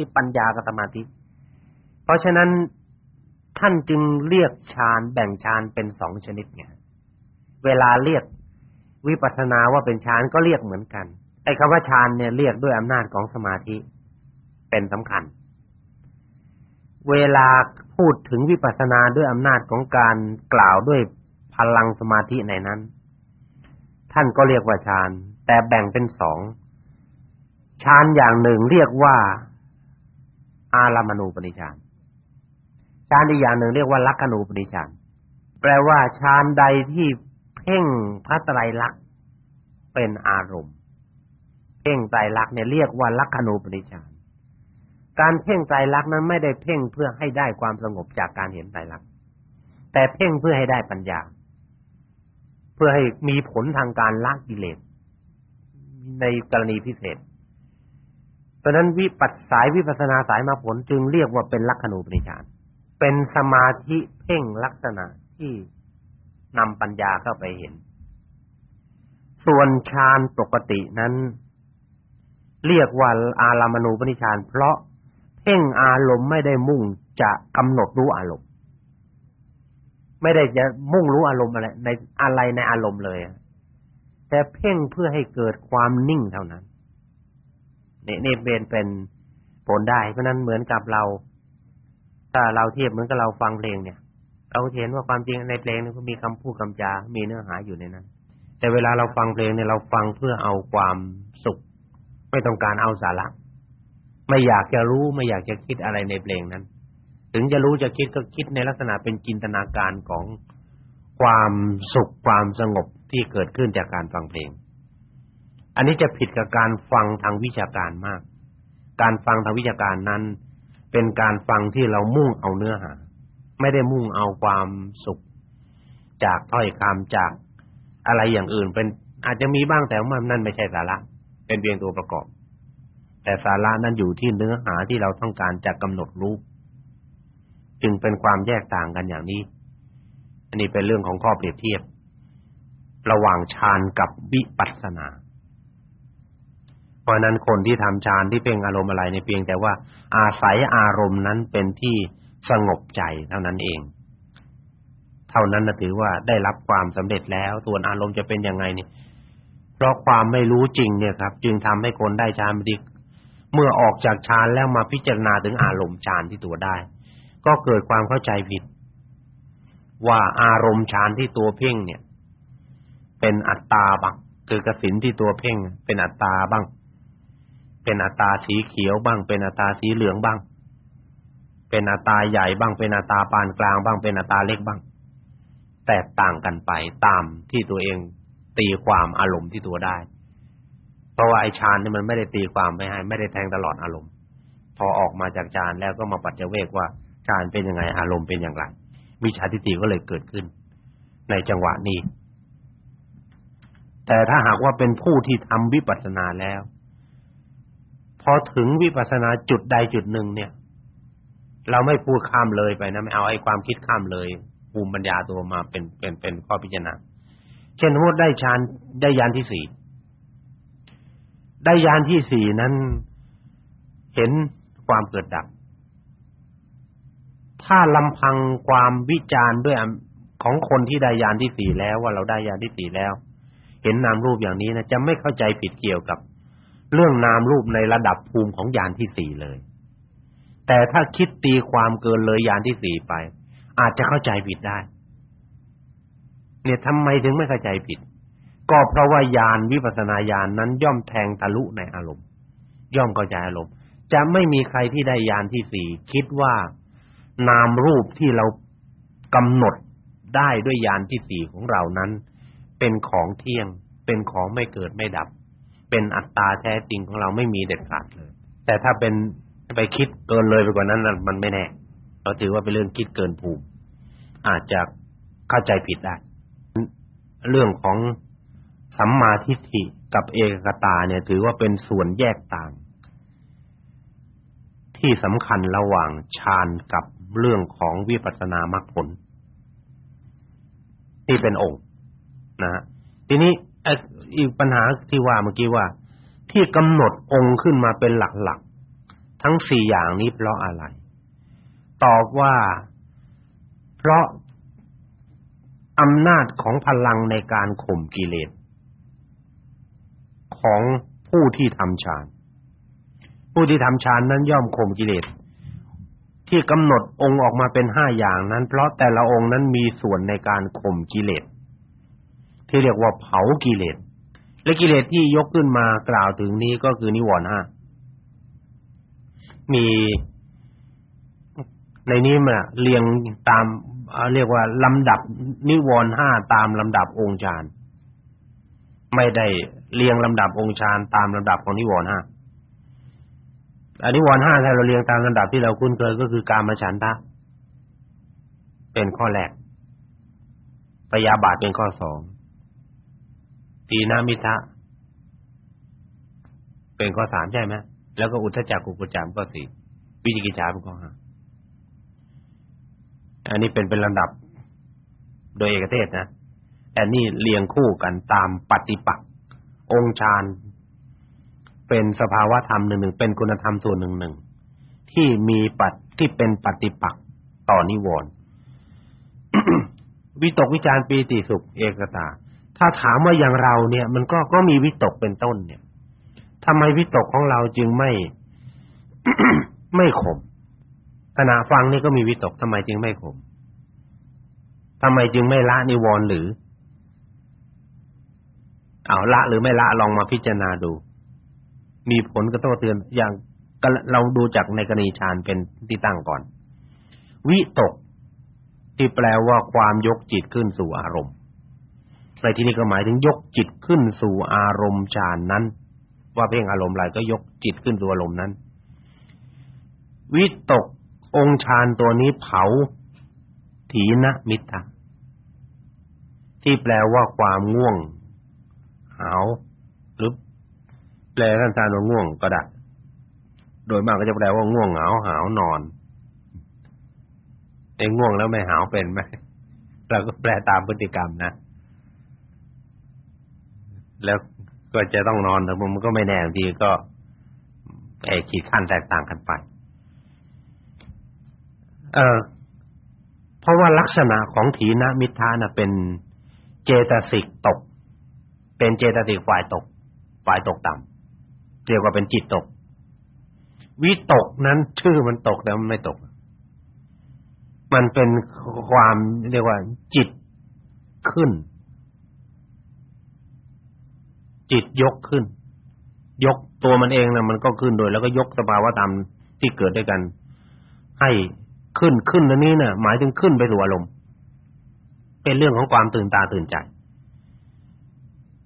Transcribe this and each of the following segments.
ที่ปัญญากับสมาธิ เพราะฉะนั้นท่านจึงเรียกฌานแบ่งฌานเป็นสองชนิดไงเวลาเรียกวิปัสสนาว่าเป็นฌานก็เรียกเหมือนกันไอ้คำว่าฌานเนี่ยเรียกด้วยอำนาจของสมาธิเป็นสำคัญ เวลาพูดถึงวิปัสสนาด้วยอำนาจของการกล่าวด้วยพลังสมาธิในนั้น ท่านก็เรียกว่าฌานแต่แบ่งเป็นสองฌานอย่างหนึ่งเรียกว่า อารามณูปนิฌานฌานอีกอย่างหนึ่งเรียกว่าลักขณูปนิฌานแปลว่าฌานใดที่เพ่งพระไตรลักษณ์เป็นอารมณ์ เพ่งไตรลักษณ์เนี่ยเรียกว่าลักขณูปนิฌานการเพ่งไตรลักษณ์นั้นไม่ได้เพ่งเพื่อให้ได้ความสงบจากการเห็นไตรลักษณ์แต่เพ่งเพื่อให้ได้ปัญญา เพื่อให้มีผลทางการละกิเลสในกรณีพิเศษ เพราะนั้นวิปัสสายวิปัสนาสายมาผลจึงเรียกว่าเป็นลักขณูปนิชานเป็นสมาธิเพ่งลักษณะที่นำปัญญาเข้าไปเห็น ส่วนฌานปกตินั้น เรียกว่าอารามณูปนิชานเพราะเพ่งอารมณ์ไม่ได้มุ่งจะกำหนดรู้อารมณ์ ไม่ได้จะมุ่งรู้อารมณ์อะไรในอะไรในอารมณ์เลยแต่เพ่งเพื่อให้เกิดความนิ่งเท่านั้น นี่นี่เป็นเป็นผลได้ เพราะนั้นเหมือนกับเรา ถ้าเราเทียบเหมือนกับเราฟังเพลงเนี่ย เราเห็นว่าความจริงในเพลงนี่ก็มีคำพูดคำจา มีเนื้อหาอยู่ในนั้น แต่เวลาเราฟังเพลงเนี่ยเราฟังเพื่อเอาความสุข ไม่ต้องการเอาสาระ ไม่อยากจะรู้ไม่อยากจะคิดอะไรในเพลงนั้น ถึงจะรู้จะคิดก็คิดในลักษณะเป็นจินตนาการของความสุขความสงบที่เกิดขึ้นจากการฟังเพลง อันนี้จะผิดกับการฟังทางวิชาการมาก การฟังทางวิชาการนั้น เป็นการฟังที่เรามุ่งเอาเนื้อหา ไม่ได้มุ่งเอาความสุข จากถ้อยคำจากอะไรอย่างอื่น เป็นอาจจะมีบ้างแต่ว่านั่นไม่ใช่สาระ เป็นเพียงตัวประกอบ แต่สาระนั้นอยู่ที่เนื้อหาที่เราต้องการจะกำหนดรู้จึงเป็นความแยกต่างกันอย่างนี้ อันนี้เป็นเรื่องของข้อเปรียบเทียบ ระหว่างฌานกับวิปัสสนา ราะนั้นคนที่ทำฌานที่เพ่งอารมณ์อะไรในเพียงแต่ว่าอาศัยอารมณ์นั้นเป็นที่สงบใจเท่านั้นเอง เท่านั้นนะถือว่าได้รับความสำเร็จแล้ว ส่วนอารมณ์จะเป็นยังไงเนี่ยเพราะความไม่รู้จริงเนี่ยครับ จึงทำให้คนได้ฌานดีเมื่อออกจากฌานแล้วมาพิจารณาถึงอารมณ์ฌานที่ตัวได้ ก็เกิดความเข้าใจผิด ว่าอารมณ์ฌานที่ตัวเพ่งเนี่ย เป็นอัตตาบ้างคือกสินที่ตัวเพ่ง เป็นอัตตาบ้าง เป็นอัตตาสีเขียวบ้าง เป็นอัตตาสีเหลืองบ้าง เป็นอัตตาใหญ่บ้าง เป็นอัตตาปานกลางบ้าง เป็นอัตตาเล็กบ้าง แตกต่างกันไปตามที่ตัวเองตีความอารมณ์ที่ตัวได้ เพราะว่าไอ้ฌานนี่มันไม่ได้ตีความไปให้ ไม่ได้แทงตลอดอารมณ์ พอออกมาจากฌานแล้วก็มาปัจเจเวกว่าฌานเป็นยังไงอารมณ์เป็นอย่างไรมิจฉาทิฏฐิก็เลยเกิดขึ้น ในจังหวะนี้ แต่ถ้าหากว่าเป็นผู้ที่ทำวิปัสสนาแล้ว พอถึงวิปัสสนาจุดใดจุดหนึ่งเนี่ย เราไม่พูดข้ามเลยไปนะไม่เอาไอ้ความคิดข้ามเลยภูมิปัญญาตัวมาเป็นเป็นเป็นข้อพิจารณาเช่นสมมติได้ฌานได้ยานที่สี่ได้ยานที่สี่นั้นเห็นความเกิดดับ ถ้าลำพังความวิจารณ์ด้วยของคนที่ได้ยานที่สี่แล้วว่าเราได้ยานที่สี่แล้ว เห็นนามรูปอย่างนี้นะจะไม่เข้าใจผิดเกี่ยวกับ เรื่องนามรูปในระดับภูมิของญาณที่สี่เลย แต่ถ้าคิดตีความเกินเลยญาณที่สี่ไป อาจจะเข้าใจผิดได้ เนี่ยทำไมถึงไม่เข้าใจผิด ก็เพราะว่าญาณวิปัสสนาญาณนนั้นย่อมแทงทะลุในอารมณ์ ย่อมเข้าใจอารมณ์ จะไม่มีใครที่ได้ญาณที่สี่คิดว่านามรูปที่เรากำหนดได้ด้วยญาณที่สี่ของเรานั้น เป็นของเที่ยง เป็นของไม่เกิดไม่ดับ เป็นอัตตาแท้จริงของเราไม่มีเด็ดขาดเลย แต่ถ้าเป็นไปคิดเกินเลยไปกว่านั้นมันไม่แน่เราถือว่าเป็นเรื่องคิดเกินภูมิ อาจจะเข้าใจผิดได้ เรื่องของสัมมาทิฏฐิกับเอกตาเนี่ย ถือว่าเป็นส่วนแยกต่าง ที่สำคัญระหว่างฌานกับเรื่องของวิปัสสนามรรคผล ที่เป็นองค์นะฮะทีนี้ อีกปัญหาที่ว่าเมื่อกี้ว่า ที่กำหนดองค์ขึ้นมาเป็นหลักๆทั้งสี่อย่างนี้เพราะอะไร ตอบว่า เพราะอำนาจของพลังในการข่มกิเลสของผู้ที่ทำฌานผู้ที่ทำฌานนั้นย่อมข่มกิเลสที่กำหนดองค์ออกมาเป็นห้าอย่างนั้น เพราะแต่ละองค์นั้นมีส่วนในการข่มกิเลสที่เรียกว่าเผากิเลส และกิเลสที่ยกขึ้นมากล่าวถึงนี้ก็คือนิวรณ์ห้ามีในนี้มาเรียงตามเรียกว่าลำดับนิวรณ์ห้าตามลำดับองค์ฌานไม่ได้เรียงลำดับองค์ฌานตามลำดับของนิวรณ์ห้าอันนิวรณ์ห้าถ้าเราเรียงตามลำดับที่เราคุ้นเคยก็คือกามฉันทะเป็นข้อแรกปยาบาทเป็นข้อสอง ตีนามิทะเป็นข้อสามใช่ไหมแล้วก็อุทธจักกุกุจามข้อสี่วิจิกิจฉาเป็นข้อห้าอันนี้เป็นเป็นลำดับ โดยเอกเทศนะแต่นี่เรียงคู่กันตามปฏิปักษ์องค์ฌานเป็นสภาวะธรรมหนึ่งๆเป็นคุณธรรมส่วนหนึ่งๆที่มีปัจที่เป็นปฏิปักษ์ต่อนิวรณ์วิตกวิจารปีติสุขเอกตา ถ้าถามว่าอย่างเราเนี่ย มันก็ก็มีวิตกเป็นต้นเนี่ยทำไมวิตกของเราจึงไม่ ไม่ข่มขณะฟังนี่ก็มีวิตกทำไมจึงไม่ข่มทำไมจึงไม่ละนิวรณ์หรือเอาละหรือไม่ละลองมาพิจารณาดู มีผลกระโต้เตือนอย่างเราดูจากในกรณีฌานเป็นที่ตั้งก่อน วิตกที่แปลว่าความยกจิตขึ้นสู่อารมณ์ ในที่นี้ก็หมายถึงยกจิตขึ้นสู่อารมณ์ฌานนั้น ว่าเพ่งอารมณ์อะไรก็ยกจิตขึ้นสู่อารมณ์นั้น วิตกองค์ฌานตัวนี้เผาถีนมิตรที่แปลว่าความง่วงหาวหรือแปลสั้นๆว่าง่วงก็ได้โดยมากก็จะแปลว่าง่วงเหงาหาวนอนไอ้ง่วงแล้วไม่หาวเป็นไหมเราก็แปลตามพฤติกรรมนะ แล้วก็จะต้องนอนแต่มันก็ไม่แน่บางทีก็ไอ้ขีดขั้นแตกต่างกันไป เออเพราะว่าลักษณะของถีนมิทานะเป็นเจตสิกตก เป็นเจตสิกฝ่ายตก ฝ่ายตกต่ำเรียกว่าเป็นจิตตก วิตกนั้นชื่อมันตกแต่มันไม่ตก มันเป็นความเรียกว่าจิตขึ้น จิตยกขึ้น ยกตัวมันเองนะมันก็ขึ้นโดย แล้วก็ยกสภาวะธรรมที่เกิดด้วยกัน ให้ขึ้นขึ้นอันนี้นะ่ะ หมายถึงขึ้นไปสู่อารมณ์เป็นเรื่องของความตื่นตาตื่นใจ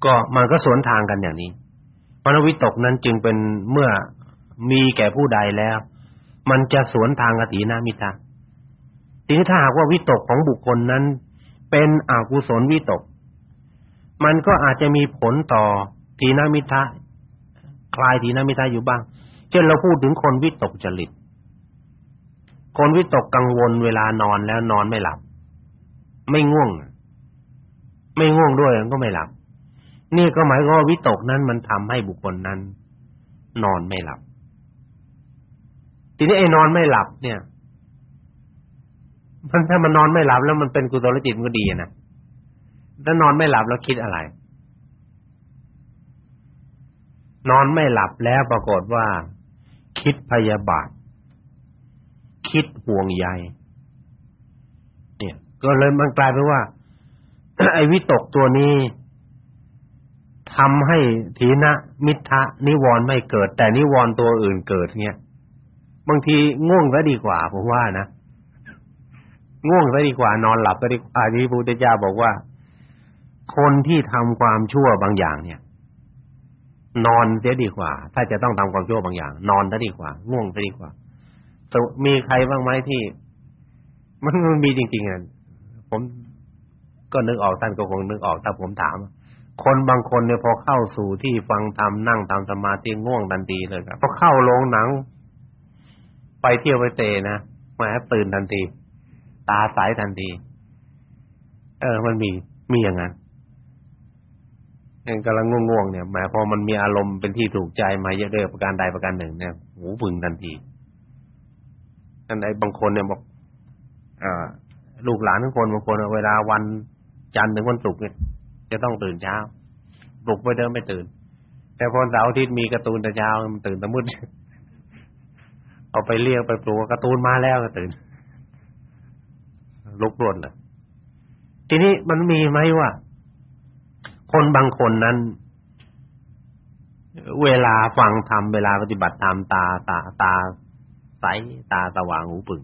ก็มันก็สวนทางกันอย่างนี้มนวิตกนั้นจึงเป็นเมื่อมีแก่ผู้ใดแล้ว มันจะสวนทางอตินามิตาทีนี้ถ้าหากว่าวิตกของบุคคลนั้น เป็นอกุศลวิตก มันก็อาจจะมีผลต่อ ทีนามิทะคลายทีนามิทะอยู่บ้าง เช่นเราพูดถึงคนวิตกจริต คนวิตกกังวลเวลานอนแล้วนอนไม่หลับ ไม่ง่วง ไม่ง่วงด้วยก็ไม่หลับ นี่ก็หมายความว่าวิตกนั้นมันทำให้บุคคลนั้น นอนไม่หลับ ทีนี้ไอ้นอนไม่หลับ เนี่ยมันถ้ามันนอนไม่หลับแล้วมันเป็นกุศลจิตมันก็ดีนะถ้านอนไม่หลับแล้วคิดอะไร นอนไม่หลับแล้วปรากฏว่า คิดพยาบาท คิดห่วงใยเนี่ย ก็เลยมันกลายเป็นว่า ไอ้วิตกตัวนี้ทำให้ทีนะมิทะนิวรณ์ไม่เกิด แต่นิวรณ์ตัวอื่นเกิดเนี่ยบางทีง่วงซะดีกว่าผมว่านะง่วงซะดีกว่านอนหลับซะดีกว่าที่พระพุทธเจ้าบอกว่า คนที่ทำความชั่วบางอย่างเนี่ย นอนเสียดีกว่า ถ้าจะต้องทำความชั่วบางอย่าง นอนซะดีกว่า ง่วงซะดีกว่ามีใครบ้างไหมที่ มันมันมีจริงๆอะผมก็นึกออกท่านก็คงนึกออกถ้าผมถาม คนบางคนเนี่ยพอเข้าสู่ที่ฟังธรรมนั่งตามสมาธิง่วงทันทีเลยครับพอเข้าโรงหนัง ไปเที่ยวไปเตะนะแหมตื่นทันที ตาใสทันที เออ มันมีมีอย่างนั้น กำลังง่วงๆเนี่ยหมายพอมันมีอารมณ์เป็นที่ถูกใจมาเยอะด้วยประการใดประการหนึ่งเนี่ยหูบึงทันทีอันใดบางคนเนี่ยบอกอ่าลูกหลานทุกคนบางคนเวลาวันจันทร์ถึงวันศุกร์เนี่ยจะต้องตื่นเช้าปลุกไปเดิมไม่ตื่น แต่พอเสาร์อาทิตย์มีการ์ตูนแต่เช้ามันตื่นแต่มืดเอาไปเรียกไปปลุกการ์ตูนมาแล้วก็ตื่นลุกรวนเลยทีนี้มันมีไหมว่า คนบางคนนั้น เวลาฟังธรรมเวลาปฏิบัติธรรมตาตาตาใสตาสว่างหูปึง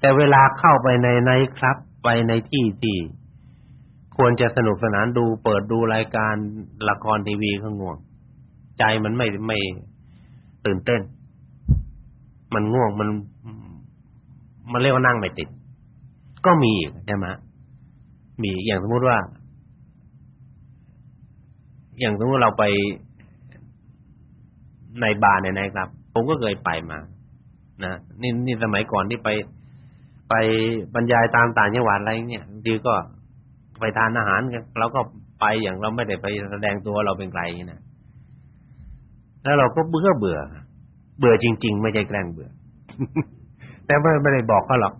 แต่เวลาเข้าไปในในครับ ไปในที่ที่ควรจะสนุกสนานดูเปิดดูรายการละครทีวีก็ง่วง ใจมันไม่ไม่ตื่นเต้น มันง่วงมัน มันเรียกว่านั่งไม่ติด ก็มีใช่ไหมมีอย่างสมมติว่า อย่างสมมติเราไปในบาร์ในไหนครับผมก็เคยไปมา นะนี่นี่สมัยก่อนที่ไป ไปบรรยายตามต่างจังหวัดอะไรเนี่ยบางทีก็ไปทานอาหารกันเราก็ไปอย่างเราไม่ได้ไปแสดงตัวเราเป็นใครนะแล้วเราก็เบื่อเบื่อ เบื่อจริง ๆ ไม่ใช่แกล้งเบื่อ แต่ไม่ไม่ได้บอกเขาหรอก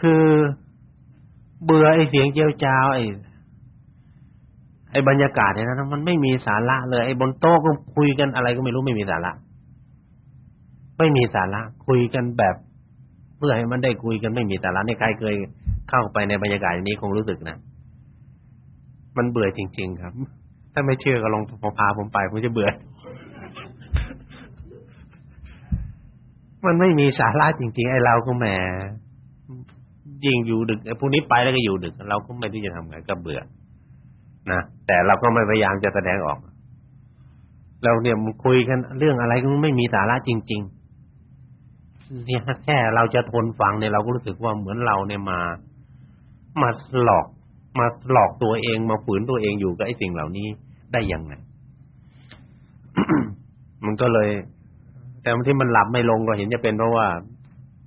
คือเบื่อไอ้เสียงเจียวจ้าวไอ้ ไอ้บรรยากาศเนี่ยนะมันไม่มีสาระเลยไอ้บนโต๊ะก็คุยกันอะไรก็ไม่รู้ไม่มีสาระไม่มีสาระคุยกันแบบ เพื่อให้มันได้คุยกันไม่มีสาระในใครเคยเข้าไปในบรรยากาศอย่างนี้คงรู้สึกนะมันเบื่อจริง ๆ ครับ ถ้าไม่เชื่อก็ลองพาผมไปผมจะเบื่อ มันไม่มีสาระจริง ๆ ไอ้เราก็แหมยิ่งอยู่ดึกไอ้พวกนี้ไปแล้วก็อยู่ดึก เราก็ไม่รู้จะทำไงก็เบื่อ นะแต่เราก็ไม่พยายามจะแสดงออก เราเนี่ยคุยกันเรื่องอะไรก็ไม่มีสาระจริง ๆ เนี่ยแค่เราจะทนฟังเนี่ยเราก็รู้สึกว่าเหมือนเราเนี่ยมามาหลอก มาหลอกตัวเองมาฝืนตัวเองอยู่กับไอ้สิ่งเหล่านี้ได้ยังไงมันก็เลย แต่ที่มันหลับไม่ลงก็เห็นจะเป็นเพราะว่า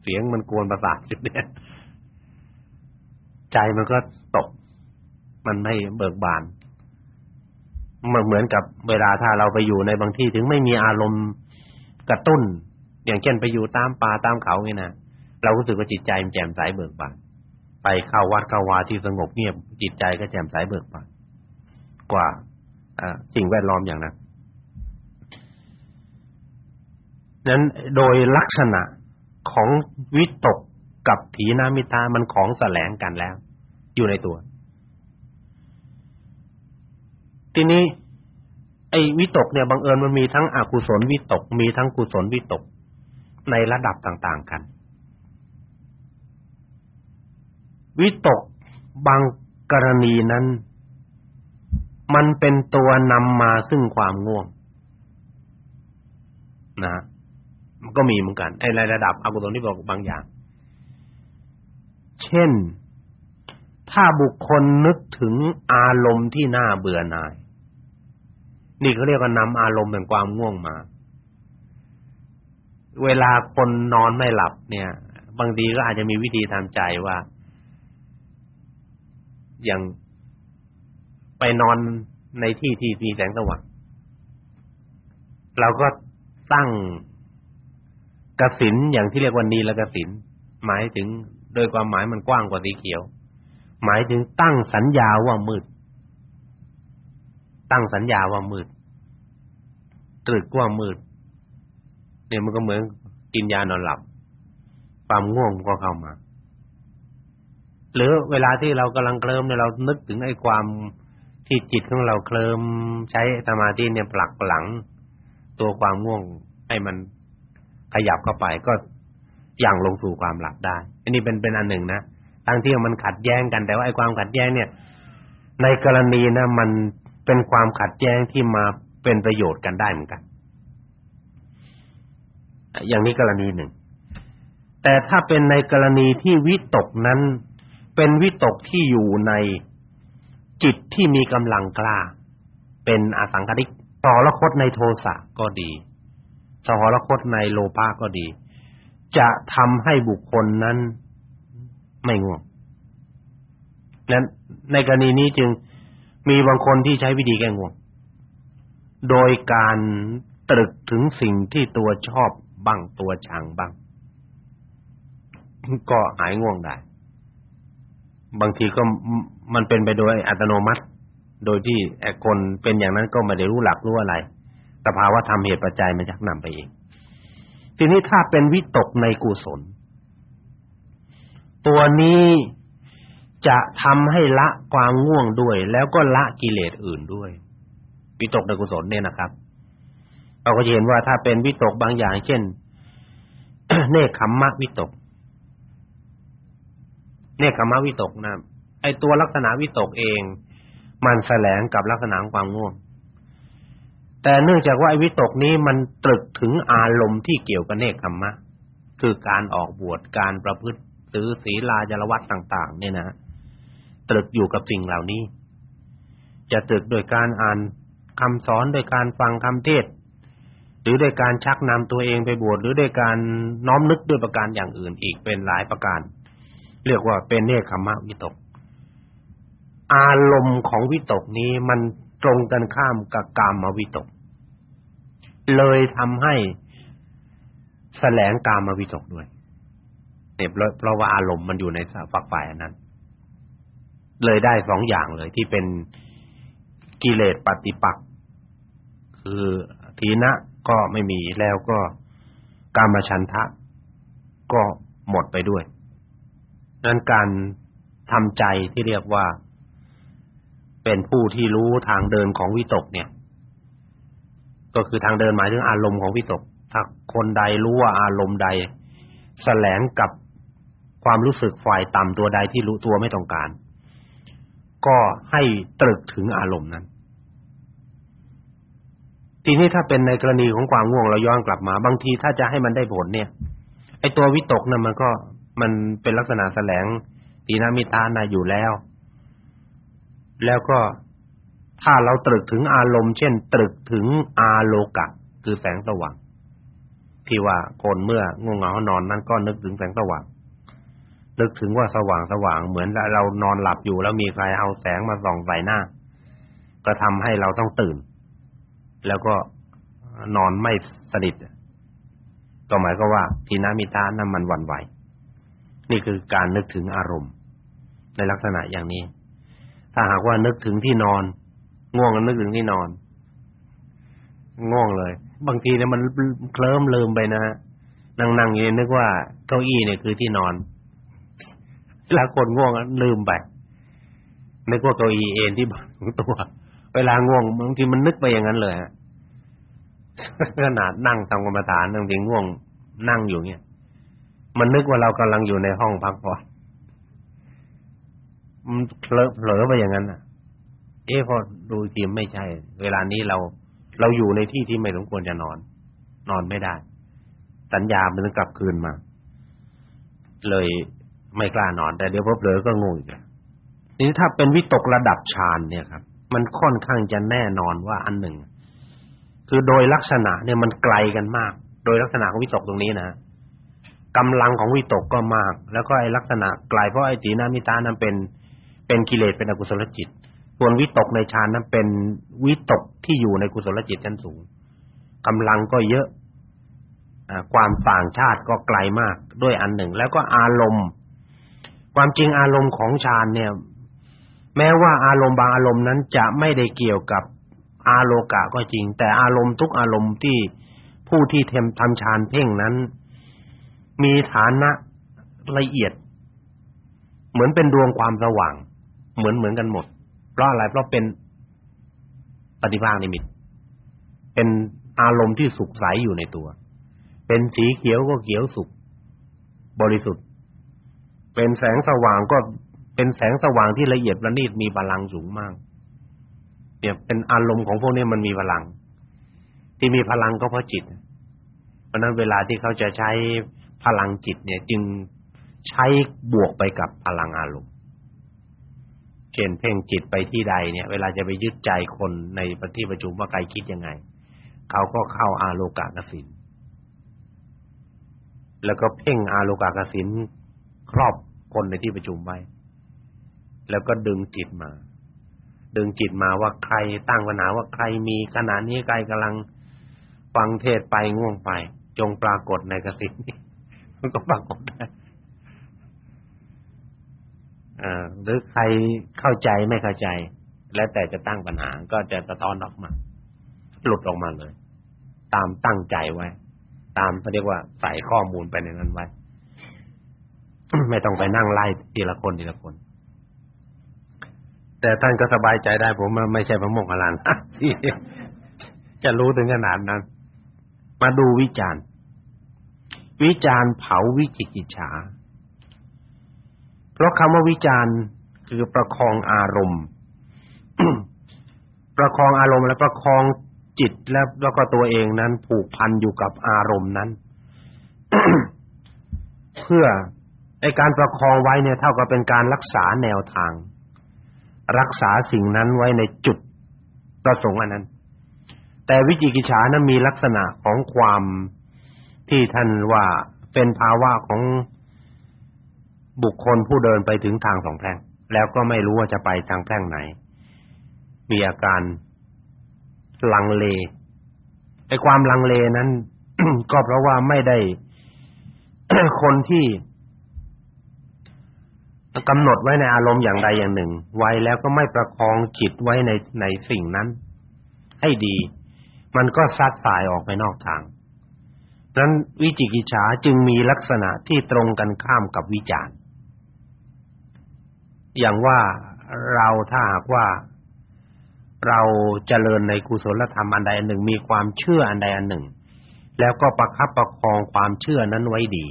เสียงมันกวนประสาทจุดเนี่ยใจมันก็ตก มันไม่เบิกบานมันเหมือนกับเวลาถ้าเราไปอยู่ในบางที่ถึงไม่มีอารมณ์กระตุ้น อย่างเช่นไปอยู่ตามป่าตามเขาไงนะเรารู้สึกว่าจิตใจมันแจ่มใสเบิกบานไปเข้าวัดเข้าวาที่สงบเงียบจิตใจก็แจ่มใสเบิกบานกว่าสิ่งแวดล้อมอย่างนั้นนั้นโดยลักษณะของวิตกกับถีนามิตามันของแสลงกันแล้ว อยู่ในตัว ทีนี้ ไอ้วิตกเนี่ยบังเอิญมันมีทั้งอกุศลวิตก มีทั้งกุศลวิตก ในระดับต่างๆกัน วิตกบางกรณีนั้น มันเป็นตัวนำมาซึ่งความง่วง นะมันก็มีเหมือนกันไอ้ในระดับอกุศลที่บอกบางอย่าง เช่น ถ้าบุคคลนึกถึงอารมณ์ที่น่าเบื่อหน่าย นี่เขาเรียกว่านำอารมณ์แห่งความง่วงมา เวลาคนนอนไม่หลับ เนี่ย บางทีก็อาจจะมีวิธีทำใจว่า อย่างไปนอนในที่ที่มีแสงสว่างเราก็ตั้งกสินอย่างที่เรียกว่านีละกสินหมายถึงโดยความหมายมันกว้างกว่าสีเขียว หมายถึงตั้งสัญญาว่ามืด ตั้งสัญญาว่ามืด ตรึกว่ามืด เนี่ยมันก็เหมือนกินยานอนหลับ ความง่วงก็เข้ามา หรือเวลาที่เรากำลังเคลิ้มเนี่ยเรานึกถึงไอ้ความที่จิตของเราเคลิ้มใช้สมาธิเนี่ยผลักหลัง ตัวความง่วงให้มันขยับเข้าไปก็ย่างลงสู่ความหลับได้ อันนี้เป็นเป็นอันหนึ่งนะทั้งที่มันขัดแย้งกันแต่ว่าไอ้ความขัดแย้งเนี่ย ในกรณีนะมัน เป็นความขัดแย้งที่มาเป็นประโยชน์กันได้เหมือนกัน อย่างนี้กรณีหนึ่ง แต่ถ้าเป็นในกรณีที่วิตกนั้น เป็นวิตกที่อยู่ในจิตที่มีกำลังกล้า เป็นอสังคติกต่อละคตในโทสะก็ดีสหรคตในโลภะก็ดี จะทำให้บุคคลนั้นไม่ง่วงนั้นในกรณีนี้จึง มีบางคนที่ใช้วิธีแก้ง่วง โดยการตรึกถึงสิ่งที่ตัวชอบบ้างตัวชังบ้าง ก็หายง่วงได้ บางทีก็มันเป็นไปโดยอัตโนมัติ โดยที่ไอ้คนเป็นอย่างนั้นก็ไม่ได้รู้หลักรู้อะไรสภาวะธรรมเหตุปัจจัยมันจักนำไปเอง ทีนี้ถ้าเป็นวิตกในกุศล ตัวนี้ จะทำให้ละความง่วงด้วย แล้วก็ละกิเลสอื่นด้วยวิตกในกุศลเนี่ยนะครับ เราก็จะเห็นว่าถ้าเป็นวิตกบางอย่าง เช่น เนคขมมะวิตก เนคขมมะวิตกนะไอตัวลักษณะวิตกเอง มันแสลงกับลักษณะความง่วง แต่เนื่องจากว่าไอวิตกนี้มันตรึกถึงอารมณ์ที่เกี่ยวกับเนคขมมะ คือการออกบวชการประพฤติถือศีลาจารวัตต่าง ๆ เนี่ยนะ ตรึกอยู่กับสิ่งเหล่านี้ จะตรึกโดยการอ่านคำสอนโดยการฟังคำเทศ หรือโดยการชักนำตัวเองไปบวชหรือโดยการน้อมนึกด้วยประการอย่างอื่นอีกเป็นหลายประการ เรียกว่าเป็นเนคขมะวิตก อารมณ์ของวิตกนี้มันตรงกันข้ามกับกามวิตก เลยทำให้แสลงกามวิตกด้วยเนี่ยเพราะว่าอารมณ์มันอยู่ในฝักฝ่ายนั้น เลยได้สองอย่างเลยที่เป็นกิเลสปฏิปักษ์คือทีนะก็ไม่มีแล้วก็กามฉันทะก็หมดไปด้วยนั้นการทำใจที่เรียกว่า เป็นผู้ที่รู้ทางเดินของวิตกเนี่ย ก็คือทางเดินหมายถึงอารมณ์ของวิตก ถ้าคนใดรู้ว่าอารมณ์ใดแสลงกับความรู้สึกฝ่ายต่ำตัวใดที่รู้ตัวไม่ต้องการ ก็ให้ตรึกถึงอารมณ์นั้น ทีนี้ถ้าเป็นในกรณีของความง่วงเราย้อนกลับมา บางทีถ้าจะให้มันได้ผลเนี่ย ไอ้ตัววิตกนั้นมันก็มันเป็นลักษณะแสลงตีนามิตานาอยู่แล้ว แล้วก็ถ้าเราตรึกถึงอารมณ์เช่น ตรึกถึงอาโลกะ คือแสงสว่างที่ว่าคนเมื่อง่วงเหงานอนนั้นก็นึกถึงแสงสว่าง นึกถึงว่าสว่างสว่างเหมือนเรานอนหลับอยู่แล้วมีใครเอาแสงมาส่องใส่หน้า ก็ทำให้เราต้องตื่น แล้วก็นอนไม่สนิทก็หมายก็ว่าทีนามิตานั้นมันวันไหว นี่คือการนึกถึงอารมณ์ ในลักษณะอย่างนี้ ถ้าหากว่านึกถึงที่นอน ง่วงก็นึกถึงที่นอน ง่วงเลย บางทีเนี่ยมันเคลิ้มลืมไปนะนั่งๆอยู่นึกว่าเก้าอี้เนี่ยคือที่นอน เวลาคนง่วงลืมไปนึกว่าเก้าอี้เอนที่บังตัว เวลาง่วงบางทีมันนึกไปอย่างนั้นเลยฮะขนาดนั่งทำกรรมฐานบางทีง่วงนั่งอยู่เนี่ยมันนึกว่าเรากำลังอยู่ในห้องพักผ่อนมันเผลอเผลอไปอย่างนั้นน่ะ เอ๊ะพอดูทีไม่ใช่ เวลานี้เรา เราอยู่ในที่ที่ไม่สมควรจะนอน นอนไม่ได้ สัญญามันกลับคืนมา เลย ไม่กล้านอน แต่เดี๋ยวพอเผลอก็งงอีกนี่ถ้าเป็นวิตกระดับฌานเนี่ยครับ มันค่อนข้างจะแน่นอนว่าอันหนึ่ง คือโดยลักษณะเนี่ยมันไกลกันมาก โดยลักษณะของวิตกตรงนี้นะกำลังของวิตกก็มาก แล้วก็ไอ้ลักษณะไกลเพราะไอ้ตีนามิตานั้นเป็นเป็นกิเลสเป็นอกุศลจิต ส่วนวิตกในฌานนั้นเป็นวิตกที่อยู่ในกุศลจิตชั้นสูงกำลังก็เยอะความต่างชาติก็ไกลมากด้วยอันหนึ่ง แล้วก็อารมณ์ ความจริงอารมณ์ของฌานเนี่ย แม้ว่าอารมณ์บางอารมณ์นั้นจะไม่ได้เกี่ยวกับอาโลกะก็จริง แต่อารมณ์ทุกอารมณ์ที่ผู้ที่เทำทำฌานเพ่งนั้น มีฐานะละเอียด เหมือนเป็นดวงความสว่าง เหมือนเหมือนกันหมด เพราะอะไรเพราะเป็นปฏิภาคนิมิต เป็นอารมณ์ที่สุขใสอยู่ในตัว เป็นสีเขียวก็เขียวสุข บริสุทธิ์ เป็นแสงสว่างก็เป็นแสงสว่างที่ละเอียดประณีตมีพลังสูงมากเนี่ยเป็นอารมณ์ของพวกนี้มันมีพลัง ที่มีพลังก็เพราะจิต เพราะนั้นเวลาที่เขาจะใช้พลังจิตเนี่ย จึงใช้บวกไปกับพลังอารมณ์เช่นเพ่งจิตไปที่ใดเนี่ย เวลาจะไปยึดใจคนในที่ประชุมว่าใครคิดยังไง เขาก็เข้าอาโลกากสินแล้วก็เพ่งอาโลกากสินครอบ คนในที่ประชุมไว้ แล้วก็ดึงจิตมา ดึงจิตมาว่าใครตั้งปัญหาว่าใครมีขณะนี้ใครกำลังฟังเทศไปง่วงไป จงปรากฏในกสินี้มันก็ปรากฏได้หรือใครเข้าใจไม่เข้าใจ แล้วแต่จะตั้งปัญหาก็จะสะท้อนออกมา หลุดออกมาเลย ตามตั้งใจไว้ ตามเขาเรียกว่าใส่ข้อมูลไปในนั้นไว้ ไม่ต้องไปนั่งไล่ทีละคนทีละคน แต่ท่านก็สบายใจได้ผมไม่ใช่พระโมคคัลานที่จะรู้ถึงขนาดนั้น มาดูวิจารณ์ วิจารณ์เผาวิจิกิจฉา เพราะคำว่าวิจารณ์คือประคองอารมณ์ ประคองอารมณ์และประคองจิตและแล้วก็ตัวเองนั้นผูกพันอยู่กับอารมณ์นั้น เพื่อ การประคองไว้เนี่ยเท่ากับเป็นการรักษาแนวทาง รักษาสิ่งนั้นไว้ในจุดประสงค์อันนั้น แต่วิจิกิจฉานั้นมีลักษณะของความที่ท่านว่าเป็นภาวะของบุคคลผู้เดินไปถึงทางสองแพร่ง แล้วก็ไม่รู้ว่าจะไปทางแพร่งไหน มีอาการลังเลไอ้ความลังเลนั้น ก็เพราะว่าไม่ได้คนที่ กำหนดไว้ในอารมณ์อย่างใดอย่างหนึ่ง ไว้แล้วก็ไม่ประคองจิตไว้ในในสิ่งนั้น ให้ดี มันก็ซัดสายออกไปนอกทางนั้นวิจิกิจฉาจึงมีลักษณะที่ตรงกันข้ามกับวิจารณ์ อย่างว่าเราถ้าหากว่าเราเจริญในกุศลธรรมอันใดอันหนึ่ง มีความเชื่ออันใดอันหนึ่ง แล้วก็ประคับประคองความเชื่อนั้นไว้ดี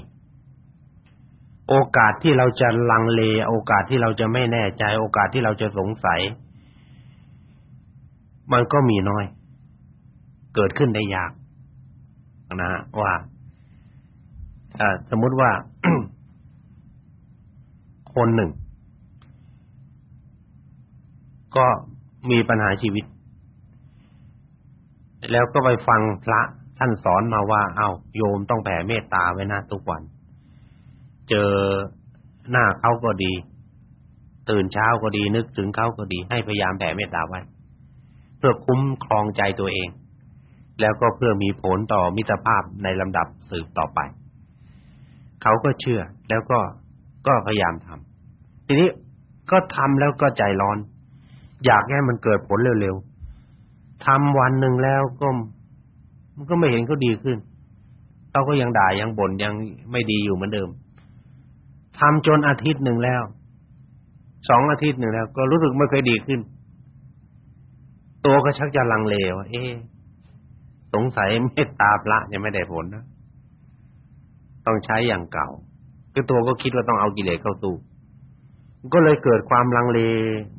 โอกาสที่เราจะลังเล โอกาสที่เราจะไม่แน่ใจ โอกาสที่เราจะสงสัย มันก็มีน้อย เกิดขึ้นได้ยากนะว่าสมมติว่า คนหนึ่ง ก็มีปัญหาชีวิต แล้วก็ไปฟังพระท่านสอนมาว่า เอ้าโยมต้องแผ่เมตตาไว้นะทุกวัน เจอหน้าเขาก็ดี ตื่นเช้าก็ดีนึกถึงเขาก็ดี ให้พยายามแผ่เมตตาไว้ เพื่อคุ้มครองใจตัวเอง แล้วก็เพื่อมีผลต่อมิตรภาพในลำดับสืบต่อไป เขาก็เชื่อแล้วก็ก็พยายามทำทีนี้ก็ทำแล้วก็ใจร้อน อยากให้มันเกิดผลเร็วๆทำวันหนึ่งแล้วก็มันก็ไม่เห็นเขาดีขึ้น เขาก็ยังด่ายังบ่นยังไม่ดีอยู่เหมือนเดิม ทำจนอาทิตย์หนึ่งแล้วสองอาทิตย์หนึ่งแล้ว ก็รู้สึกไม่เคยดีขึ้น ตัวก็ชักจะลังเลว่าเอ๊สงสัยเมตตาพระยังไม่ได้ผลนะต้องใช้อย่างเก่าคือตัวก็คิดว่าต้องเอากิเลสเข้าตู้ก็เลยเกิดความลังเล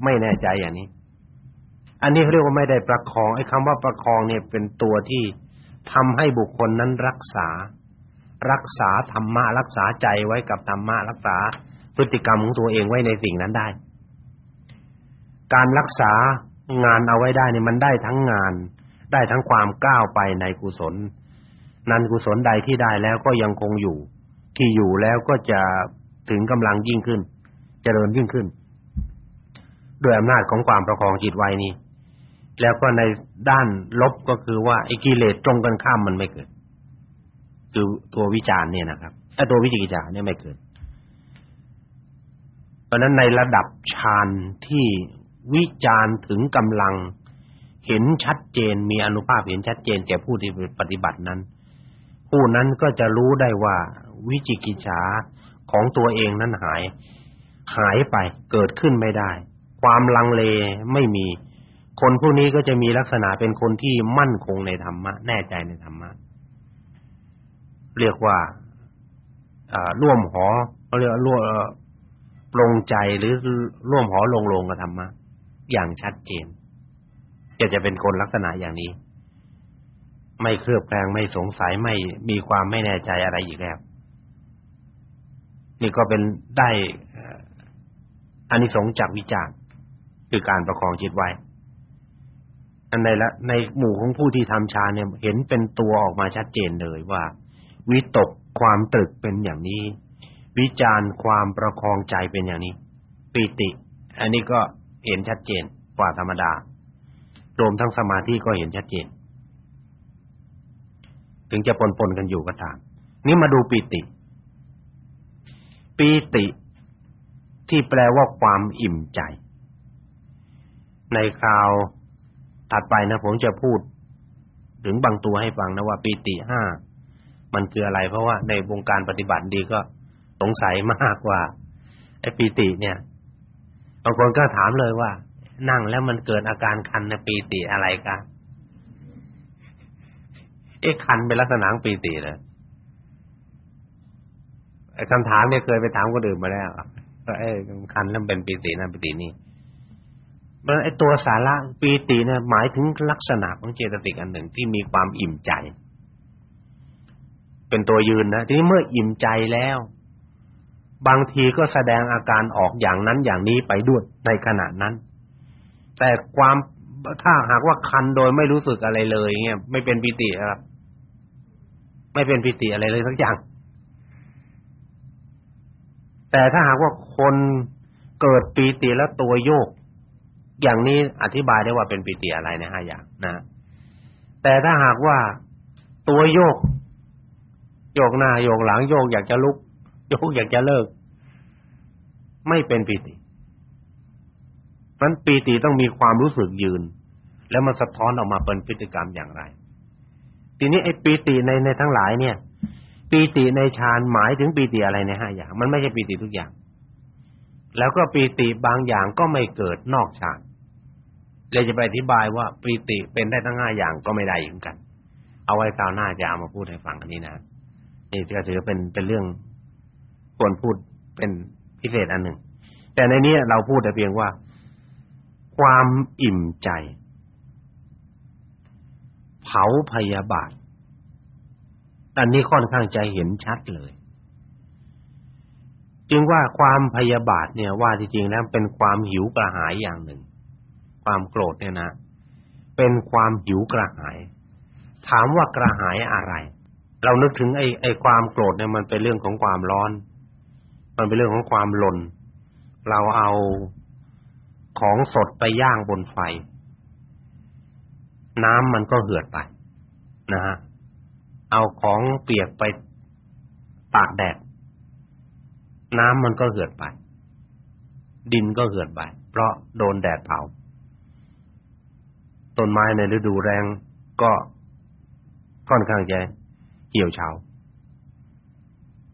ไม่แน่ใจอย่างนี้ อันนี้เขาเรียกว่าไม่ได้ประคองไอ้คำว่าประคองเนี่ยเป็นตัวที่ทำให้บุคคลนั้นรักษา รักษาธรรมะรักษาใจไว้กับธรรมะรักษาพฤติกรรมของตัวเองไว้ในสิ่งนั้นได้ การรักษางานเอาไว้ได้เนี่ยมันได้ทั้งงาน ได้ทั้งความก้าวไปในกุศล นั้นกุศลใดที่ได้แล้วก็ยังคงอยู่ ที่อยู่แล้วก็จะถึงกำลังยิ่งขึ้นจเจริญยิ่งขึ้นด้วยอำนาจของความประคองจิตไว้นี้ แล้วก็ในด้านลบก็คือว่าไอ้กิเลสตรงกันข้ามมันไม่เกิด คือตัววิจารณ์เนี่ยนะครับไอ้ตัววิจิกิจฉาเนี่ยไม่เกิด เพราะนั้นในระดับฌานที่วิจารณ์ถึงกำลังเห็นชัดเจนมีอนุภาพเห็นชัดเจนแก่ผู้ที่ปฏิบัตินั้น ผู้นั้นก็จะรู้ได้ว่าวิจิกิจฉาของตัวเองนั้นหาย หายไปเกิดขึ้นไม่ได้ ความลังเลไม่มี คนผู้นี้ก็จะมีลักษณะเป็นคนที่มั่นคงในธรรมะ แน่ใจในธรรมะ เรียกว่าร่วมหอเขาเรียกร่วมปรงใจหรือร่วมหอลงลงกับธรรมะอย่างชัดเจนจะจะเป็นคนลักษณะอย่างนี้ ไม่เครือบแคลงไม่สงสัยไม่มีความไม่แน่ใจอะไรอีกแล้ว นี่ก็เป็นได้อานิสงส์จากวิจารคือการประคองจิตไว้ อันในละในหมู่ของผู้ที่ทำฌานเนี่ย เห็นเป็นตัวออกมาชัดเจนเลยว่า วิตกความตรึกเป็นอย่างนี้ วิจารความประคองใจเป็นอย่างนี้ ปิติ อันนี้ก็เห็นชัดเจนกว่าธรรมดารวมทั้งสมาธิก็เห็นชัดเจน ถึงจะปนๆกันอยู่ก็ตามนี่มาดูปีติปีติที่แปลว่าความอิ่มใจ ในคราวถัดไปนะผมจะพูด ถึงบางตัวให้ฟังนะว่าปีติห้า มันคืออะไร เพราะว่าในวงการปฏิบัติดีก็สงสัยมากว่าไอ้ปีติเนี่ยบางคนก็ถามเลยว่า นั่งแล้วมันเกิดอาการคันในปีติอะไรกันเอ๊ะคันเป็นลักษณะของปีติเลยไอ้คำถามเนี่ยเคยไปถามคนอื่นมาแล้วว่าเอ้คันแล้วเป็นปีตินั่นปีตินี่มันไอ้ตัวสาระปีติเนี่ยหมายถึงลักษณะของเจตสิกอันหนึ่งที่มีความอิ่มใจ เป็นตัวยืนนะทีนี้เมื่ออิ่มใจแล้ว บางทีก็แสดงอาการออกอย่างนั้นอย่างนี้ไปด้วยในขณะนั้น แต่ความถ้าหากว่าคันโดยไม่รู้สึกอะไรเลยเงี้ยไม่เป็นปิติครับ ไม่เป็นปิติอะไรเลยสักอย่าง แต่ถ้าหากว่าคนเกิดปีติแล้วตัวโยก อย่างนี้อธิบายได้ว่าเป็นปีติอะไรนะห้าอย่างนะแต่ถ้าหากว่าตัวโยก โยกหน้าโยกหลังโยกอยากจะลุกโยกอยากจะเลิก ไม่เป็นปีติมันปีติต้องมีความรู้สึกยืน แล้วมันสะท้อนออกมาเป็นพฤติกรรมอย่างไร ทีนี้ไอ้ปีติในในทั้งหลายเนี่ยปีติในฌานหมายถึงปีติอะไรในห้าอย่าง มันไม่ใช่ปีติทุกอย่าง แล้วก็ปีติบางอย่างก็ไม่เกิดนอกฌานเลยจะไปอธิบายว่าปีติเป็นได้ทั้งห้าอย่างก็ไม่ได้เหมือนกัน เอาไว้คราวหน้าจะเอามาพูดให้ฟังอันนี้นะ นี่ก็ถือเป็นเป็นเรื่องควรพูดเป็นพิเศษอันหนึ่ง แต่ในนี้เราพูดแต่เพียงว่า ความอิ่มใจ เผาพยาบาท อันนี้ค่อนข้างจะเห็นชัดเลย จึงว่าความพยาบาทเนี่ยว่าจริงๆแล้วเป็นความหิวกระหายอย่างหนึ่ง ความโกรธเนี่ยนะ เป็นความหิวกระหาย ถามว่ากระหายอะไร เรานึกถึงไอ้ไอ้ความโกรธเนี่ยมันเป็นเรื่องของความร้อน มันเป็นเรื่องของความหล่น เราเอาของสดไปย่างบนไฟ น้ำมันก็เหือดไปนะฮะเอาของเปียกไปตากแดด น้ำมันก็เหือดไป ดินก็เหือดไป เพราะโดนแดดเผาต้นไม้ในฤดูแรงก็ค่อนข้างจะ เหี่ยวเฉา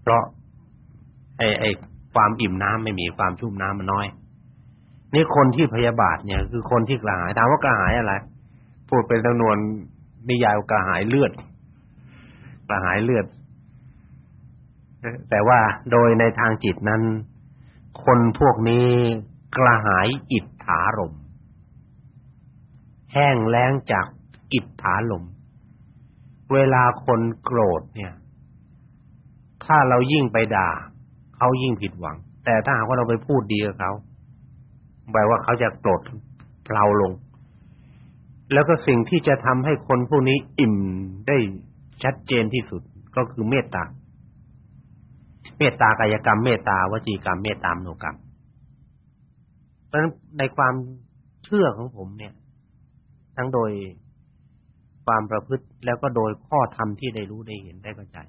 เพราะไอ้ไอ้ความอิ่มน้ำไม่มีความชุ่มน้ำมันน้อย นี่คนที่พยาบาทเนี่ย คือคนที่กระหายถามว่ากระหายอะไรพูดเป็นจำนวนนิยายกระหายเลือดกระหายเลือด แต่ว่าโดยในทางจิตนั้น คนพวกนี้กระหายอิทธารม แห้งแล้งจากอิทธารม เวลาคนโกรธเนี่ย ถ้าเรายิ่งไปด่าเขายิ่งผิดหวัง แต่ถ้าหากว่าเราไปพูดดีกับเขาแปลว่าเขาจะโกรธเพลาลง แล้วก็สิ่งที่จะทำให้คนพวกนี้อิ่มได้ชัดเจนที่สุดก็คือเมตตา เมตตากายกรรม เมตตาวจีกรรม เมตตามโนกรรม เพราะฉะนั้นในความเชื่อของผมเนี่ย ทั้งโดย ความประพฤติแล้วก็โดยข้อธรรมที่ได้รู้ได้เห็นได้เข้าใจ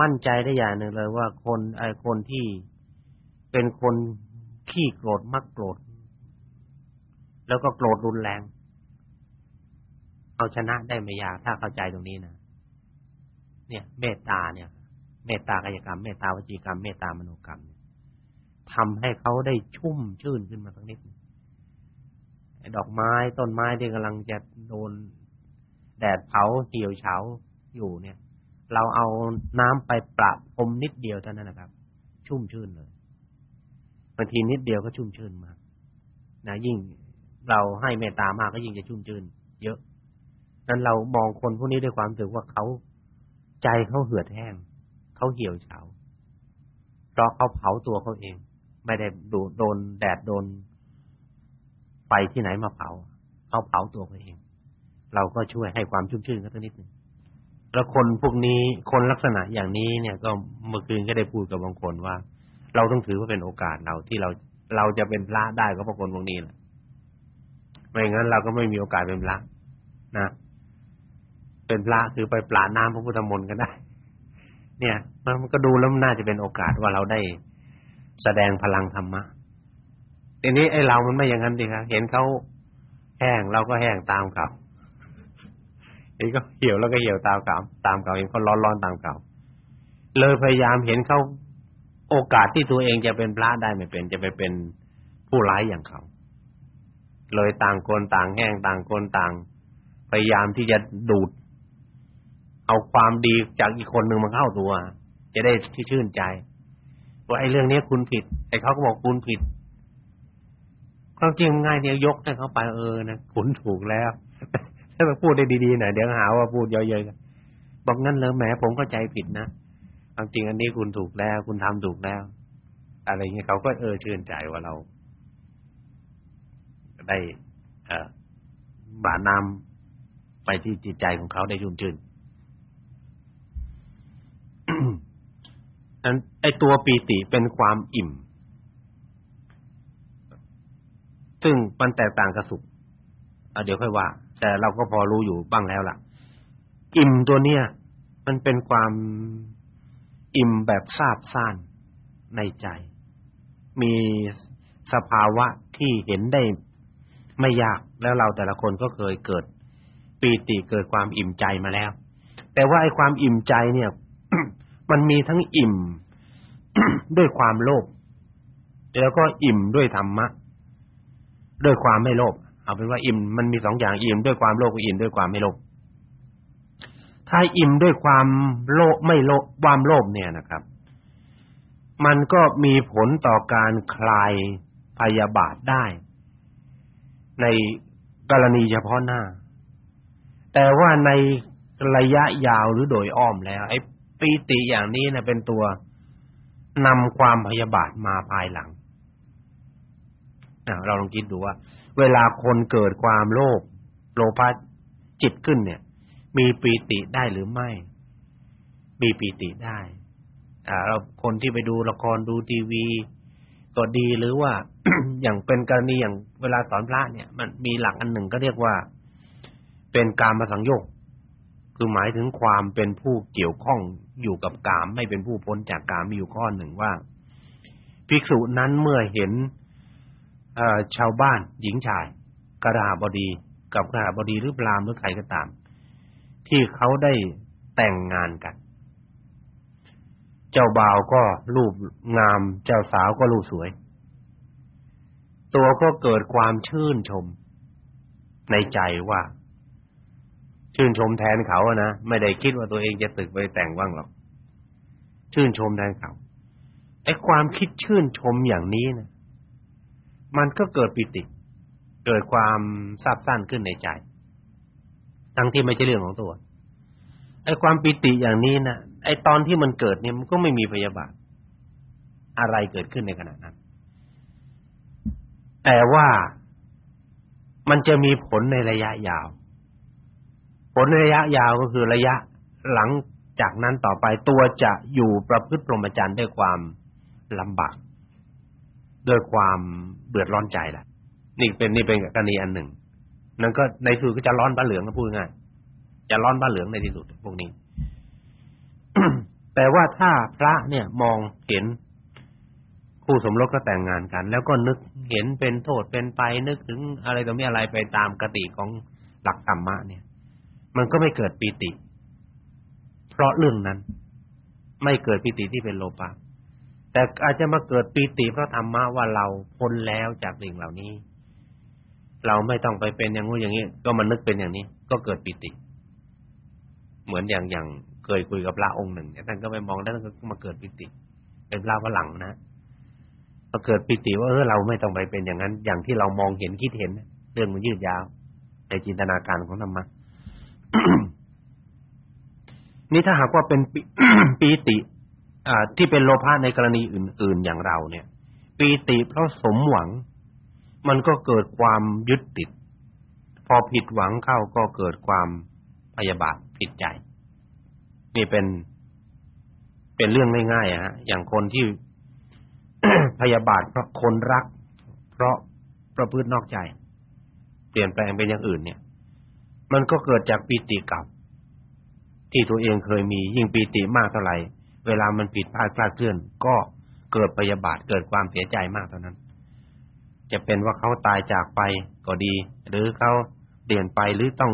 มั่นใจได้อย่างหนึ่งเลยว่าคนไอ้คนที่เป็นคนขี้โกรธมักโกรธ แล้วก็โกรธรุนแรง เอาชนะได้ไม่ยากถ้าเข้าใจตรงนี้นะเนี่ย เมตตาเนี่ย เมตตากายกรรม เมตตาวจีกรรม เมตตามโนกรรมทำให้เขาได้ชุ่มชื่นขึ้นมาสักนิดดอกไม้ต้นไม้ที่กำลังจะโดน แดดเผาเหี่ยวเฉาอยู่เนี่ย เราเอาน้ำไปประพรมนิดเดียวเท่านั้นนะครับ ชุ่มชื่นเลยบางทีนิดเดียวก็ชุ่มชื่นมากนะยิ่งเราให้เมตตามากก็ยิ่งจะชุ่มชื่นเยอะนั้นเรามองคนพวกนี้ด้วยความรู้สึกว่าเขาใจเขาเหือดแห้งเขาเหี่ยวเฉาเพราะเขาเผาตัวเขาเอง ไม่ได้ดูโดนแดดโดนไฟที่ไหนมาเผาเขาเผาตัวเขาเอง เราก็ช่วยให้ความชุ่มชื่นเขาสักนิดนึงแล้วคนพวกนี้คนลักษณะอย่างนี้เนี่ยก็เมื่อคืนก็ได้พูดกับบางคนว่า เราต้องถือว่าเป็นโอกาสเราที่เราเราจะเป็นพระได้ก็เพราะคนพวกนี้แหละไม่งั้นเราก็ไม่มีโอกาสเป็นพระนะเป็นพระคือไปปราน้ำพระพุทธมนต์ก็ได้ เนี่ยมันก็ดูแล้วมันน่าจะเป็นโอกาสว่าเราได้แสดงพลังธรรมะทีนี้ไอ้เรามันไม่อย่างนั้นดิครับเห็นเขาแห้งเราก็แห้งตามเขา นก็เหี่ยวแล้วก็เหี่ยวตามเขาตามเขาเห็นเขาร้อนๆตามเขาเลยพยายามเห็นเขาโอกาสที่ตัวเองจะเป็นพระได้ไม่เป็น จะไปเป็นผู้ร้ายอย่างเขา เลยต่างคนต่างแห้งต่างคนต่าง พยายามที่จะดูด เอาความดีจากอีกคนหนึ่งมาเข้าตัว จะได้ที่ชื่นใจ ว่าไอ้เรื่องนี้คุณผิดไอ้เขาก็บอกคุณผิดความจริงง่ายเนี่ยยกให้เขาไปเออนะคุณถูกแล้ว ถ้าไปพูดได้ดีๆหน่อยเดี๋ยวหาว่าพูดเยอะๆบอกงั้นเลยแหมผมเข้าใจผิดนะความจริงอันนี้คุณถูกแล้วคุณทำถูกแล้ว อะไรเงี้ยเขาก็เออชื่นใจว่าเรา ได้ เอ่อบาน้ำไปที่จิตใจของเขาได้ชุ่มชื่นนั้นไอตัวปีติเป็นความอิ่ม ซึ่งมันแตกต่างกับสุขเดี๋ยวค่อยว่า แต่เราก็พอรู้อยู่บ้างแล้วล่ะ อิ่มตัวเนี้ยมันเป็นความอิ่มแบบซาบซ่านในใจ มีสภาวะที่เห็นได้ไม่ยากแล้วเราแต่ละคนก็เคยเกิดปีติเกิดความอิ่มใจมาแล้ว แต่ว่าไอ้ความอิ่มใจเนี่ย มันมีทั้งอิ่มด้วยความโลภแล้วก็อิ่มด้วยธรรมะ ด้วยความไม่โลภ เอาเป็นว่าอิ่มมันมีสองอย่างอิ่มด้วยความโลภกับอิ่มด้วยความไม่โลภถ้าอิ่มด้วยความโลภไม่โลภความโลภเนี่ยนะครับ มันก็มีผลต่อการคลายพยาบาทได้ ในกรณีเฉพาะหน้า แต่ว่าในระยะยาวหรือโดยอ้อมแล้ว ไอ้ปีติอย่างนี้นะเป็นตัวนำความพยาบาทมาภายหลัง เราลองคิดดูว่า เวลาคนเกิดความโลภโลภะจิตขึ้นเนี่ย มีปีติได้หรือไม่ มีปีติได้อ่าเราคนที่ไปดูละครดูทีวี ก็ดีหรือว่า อย่างเป็นกรณีอย่างเวลาสอนพระเนี่ย มันมีหลักอันหนึ่งก็เรียกว่า เป็นการมาสังโยคคือหมายถึงความเป็นผู้เกี่ยวข้องอยู่กับกาม ไม่เป็นผู้พ้นจากกามมีอยู่ข้อหนึ่งว่า ภิกษุนั้นเมื่อเห็น ชาวบ้านหญิงชายกระาบดีกับกระาบดีหรือพรามหรือใครก็ตาม ที่เขาได้แต่งงานกัน เจ้าบ่าวก็รูปงาม เจ้าสาวก็รูปสวย ตัวก็เกิดความชื่นชม ในใจว่า ชื่นชมแทนเขาอะนะไม่ได้คิดว่าตัวเองจะตึกไปแต่งบ้างหรอก ชื่นชมแทนเขาไอ้ความคิดชื่นชมอย่างนี้นะ มันก็เกิดปิติ เกิดความซาบซ่านขึ้นในใจ ทั้งที่ไม่ใช่เรื่องของตัวไอ้ความปิติอย่างนี้นะไอ้ตอนที่มันเกิดเนี่ยมันก็ไม่มีพยาบาทอะไรเกิดขึ้นในขณะนั้น แต่ว่ามันจะมีผลในระยะยาว ผลระยะยาวก็คือระยะหลังจากนั้นต่อไปตัวจะอยู่ประพฤติพรหมจรรย์ด้วยความลำบาก ด้วยความเดือร้อนใจแหละนี่เป็นนี่เป็นกรณีอันหนึ่งนั่นก็ในสุดก็จะร้อนบ้าเหลืองก็พูดง่ายจะร้อนบ้าเหลืองในที่สุดพวกนี้แต่ว่าถ้าพระเนี่ยมองเห็นคู่สมรสก็แต่งงานกัน แล้วก็นึกเห็นเป็นโทษเป็นไปนึกถึงอะไรต่อมีอะไรไปตามกติของหลักธรรมะเนี่ย มันก็ไม่เกิดปีติ เพราะเรื่องนั้น ไม่เกิดปีติที่เป็นโลภะ แต่อาจจะมาเกิดปีติเพราะธรรมะว่าเราพ้นแล้วจากสิ่งเหล่านี้ เราไม่ต้องไปเป็นอย่างงู้นอย่างนี้ ก็มานึกเป็นอย่างนี้ ก็เกิดปีติ เหมือนอย่างอย่างเคยคุยกับพระองค์หนึ่งท่านก็ไปมองแล้วท่านก็มาเกิดปิติ เป็นพระฝรั่งนะพอเกิดปิติว่าเออเราไม่ต้องไปเป็นอย่างนั้น อย่างที่เรามองเห็นคิดเห็น เรื่องมันยืดยาวในจินตนาการของธรรมะนี่ถ้าหากว่าเป็นปีติ ที่เป็นโลภะในกรณีอื่น ๆ อย่างเราเนี่ยปีติเพราะสมหวัง มันก็เกิดความยึดติด พอผิดหวังเข้าก็เกิดความพยาบาทผิดใจ นี่เป็น เป็นเรื่องง่ายๆฮะอย่างคนที่พยาบาทเพราะคนรัก เพราะประพฤตินอกใจพปลี่ยนแปลงเป็นอย่างอื่นเนี่ย มันก็เกิดจากปีติเก่าที่ตัวเองเคยมียิ่งปีติมากเท่าไหร่ เวลามันผิดพลาดคลาดเคลื่อนก็เกิดพยาบาทเกิดความเสียใจมากเท่านั้น จะเป็นว่าเขาตายจากไปก็ดี หรือเขาเปลี่ยนไปหรือต้อง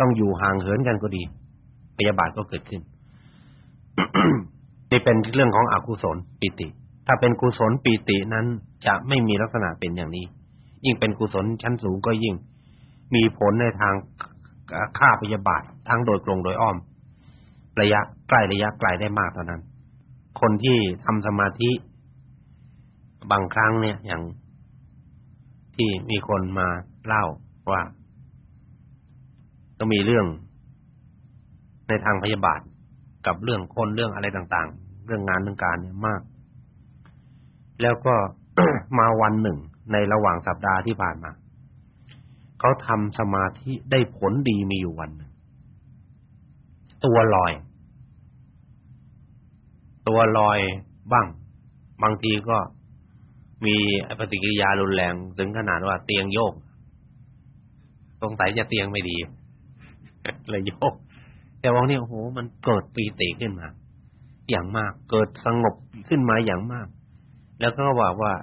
ต้องอยู่ห่างเหินกันก็ดี พยาบาทก็เกิดขึ้นนี่เป็นเรื่องของอกุศลปิติ ถ้าเป็นกุศลปิตินั้นจะไม่มีลักษณะเป็นอย่างนี้ ยิ่งเป็นกุศลชั้นสูงก็ยิ่ง มีผลในทางฆ่าพยาบาททั้งโดยตรงโดยอ้อม ระยะใกล้ระยะไกลได้มากเท่านั้น คนที่ทำสมาธิ บางครั้งเนี่ยอย่างที่มีคนมาเล่าว่า ก็มีเรื่องในทางพยาบาทกับเรื่องคนเรื่องอะไรต่างๆ เรื่องงานเรื่องการเนี่ยมาก แล้วก็มาวันหนึ่งในระหว่างสัปดาห์ที่ผ่านมา เขาทำสมาธิได้ผลดีมีอยู่วันหนึ่งตัวลอย ตัวลอยบ้าง บางทีก็มีปฏิกิริยารุนแรงถึงขนาดว่าเตียงโยกสงสัยจะเตียงไม่ดีเลยโยก แต่ว่านี่โอ้โหมันเกิดปีติขึ้นมา อย่างมาก เกิดสงบขึ้นมาอย่างมาก แล้วก็บอกว่า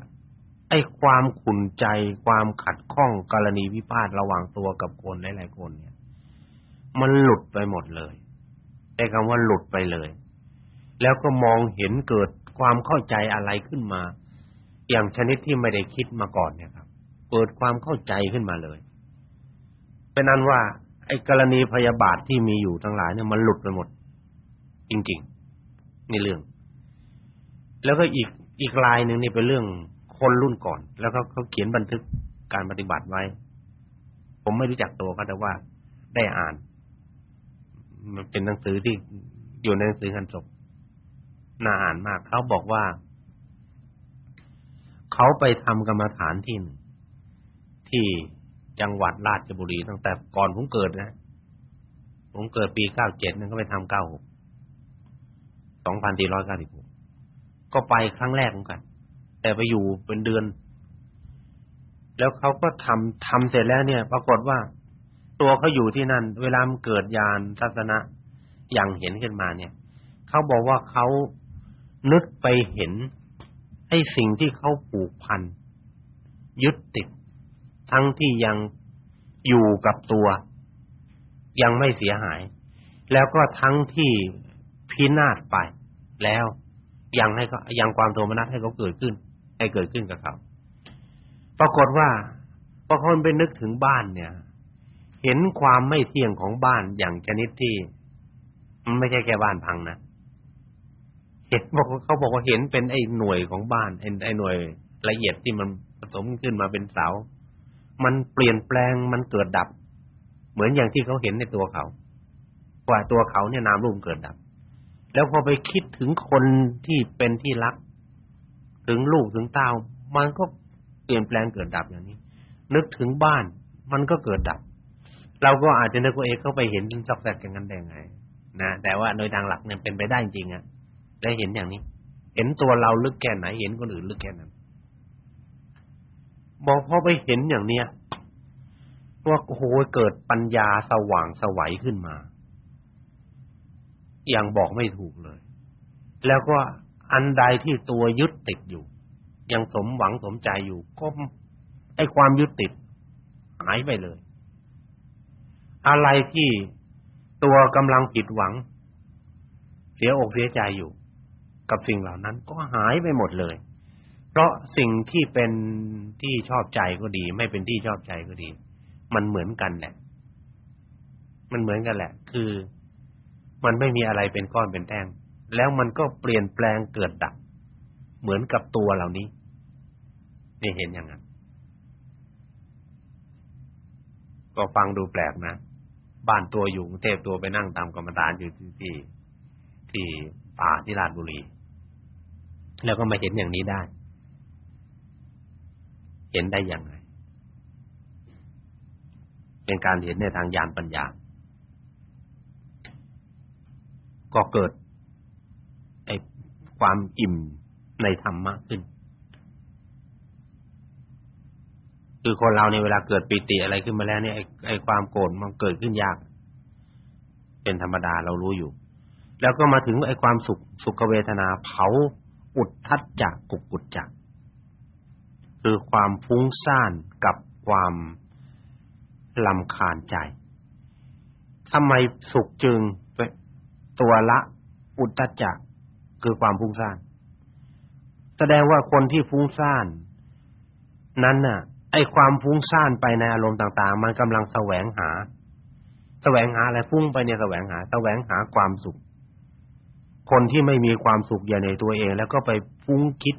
ไอ้ความขุ่นใจความขัดข้องกรณีวิพาทระหว่างตัวกับคนหลายๆคนเนี่ย มันหลุดไปหมดเลยใช้คำว่าหลุดไปเลย แล้วก็มองเห็นเกิดความเข้าใจอะไรขึ้นมา อย่างชนิดที่ไม่ได้คิดมาก่อนเนี่ยครับเกิดความเข้าใจขึ้นมาเลย เป็นนั้นว่า ไอ้กรณีพยาบาทที่มีอยู่ทั้งหลายเนี่ยมันหลุดไปหมด จริงๆในเรื่อง แล้วก็อีกอีกลายหนึ่งนี่เป็นเรื่องคนรุ่นก่อน แล้วก็เขาเขียนบันทึกการปฏิบัติไว้ ผมไม่รู้จักตัวเขาแต่ว่าได้อ่าน มันเป็นหนังสือที่อยู่ในหนังสือกันจบ น่าอ่านมากเขาบอกว่า เขาไปทำกรรมฐานที่ที่จังหวัดราชบุรีตั้งแต่ก่อนผมเกิดนะ ผมเกิดปีเก้าเจ็ดนั่นก็ไปทำเก้าหกสองพันสี่ร้อยเก้าสิบหกก็ไปครั้งแรกเหมือนกัน แต่ไปอยู่เป็นเดือน แล้วเขาก็ทำทำเสร็จแล้วเนี่ย ปรากฏว่า ตัวเขาอยู่ที่นั่น เวลามันเกิดญาณทัศนะอย่างเห็นขึ้นมาเนี่ย เขาบอกว่าเขา นึกไปเห็นให้สิ่งที่เขาผูกพัน ยึดติด ทั้งที่ยังอยู่กับตัว ยังไม่เสียหาย แล้วก็ทั้งที่พินาศไป แล้วยังให้ยังความโทมนัสให้เขาเกิดขึ้น ให้เกิดขึ้นกับเขาปรากฏว่าพอคนไปนึกถึงบ้านเนี่ย เห็นความไม่เที่ยงของบ้านอย่างชนิดที่มันไม่ใช่แค่บ้านพังนะ เห็นบอกเขาบอกว่าเห็นเป็นไอ้หน่วยของบ้านไอ้ไอ้หน่วยละเอียดที่มันผสมขึ้นมาเป็นเสา มันเปลี่ยนแปลงมันเกิดดับ เหมือนอย่างที่เขาเห็นในตัวเขากว่าตัวเขาเนี่ยนามรูปเกิดดับ แล้วพอไปคิดถึงคนที่เป็นที่รัก ถึงลูกถึงเต้ามันก็เปลี่ยนแปลงเกิดดับอย่างนี้ นึกถึงบ้านมันก็เกิดดับ เราก็อาจจะนึกว่าเอ๊ะเขาไปเห็นจอกแซกอย่างนั้นได้ไงนะแต่ว่าโดยทางหลักเนี่ยเป็นไปได้จริงอะ ได้เห็นอย่างนี้ เห็นตัวเราลึกแค่ไหน เห็นคนอื่นลึกแค่นั้นบอกพอไปเห็นอย่างเนี้ยว่าโอ้โหเกิดปัญญาสว่างสวัยขึ้นมา อย่างบอกไม่ถูกเลย แล้วก็อันใดที่ตัวยึดติดอยู่ ยังสมหวังสมใจอยู่ก็ไอ้ความยึดติดหายไปเลย อะไรที่ตัวกำลังผิดหวัง เสียอกเสียใจอยู่ กับสิ่งเหล่านั้นก็หายไปหมดเลย เพราะสิ่งที่เป็นที่ชอบใจก็ดี ไม่เป็นที่ชอบใจก็ดี มันเหมือนกันแหละ มันเหมือนกันแหละ คือมันไม่มีอะไรเป็นก้อนเป็นแท่งแล้วมันก็เปลี่ยนแปลงเกิดดับเหมือนกับตัวเหล่านี้นี่เห็นอย่างนั้นก็ฟังดูแปลกนะบ้านตัวอยู่กรุงเทพตัวไปนั่งตามกรรมฐานอยู่ที่ที่ที่ป่าที่ราชบุรี แล้วก็มาเห็นอย่างนี้ได้ เห็นได้อย่างไรเป็นการเห็นในทางญาณปัญญา ก็เกิดไอ้ความอิ่มในธรรมะขึ้น คือคนเราในเวลาเกิดปิติอะไรขึ้นมาแล้วเนี่ยไอ้ไอ้ความโกรธมันเกิดขึ้นยาก เป็นธรรมดาเรารู้อยู่ แล้วก็มาถึงไอ้ความสุขสุขเวทนาเผา อุดทัดจักกุกกุดจักคือความฟุ้งซ่านกับความลำคาญใจทำไมสุขจึงตัวละอุตตจักคือความฟุ้งซ่าน แสดงว่าคนที่ฟุ้งซ่าน นั้นน่ะ ไอ้ความฟุ้งซ่านไปในอารมณ์ต่าง ๆ มันกำลังแสวงหา แสวงหาอะไรฟุ้งไปเนี่ยแสวงหา แสวงหาความสุข คนที่ไม่มีความสุขอยู่ในตัวเอง แล้วก็ไปฟุ้งคิด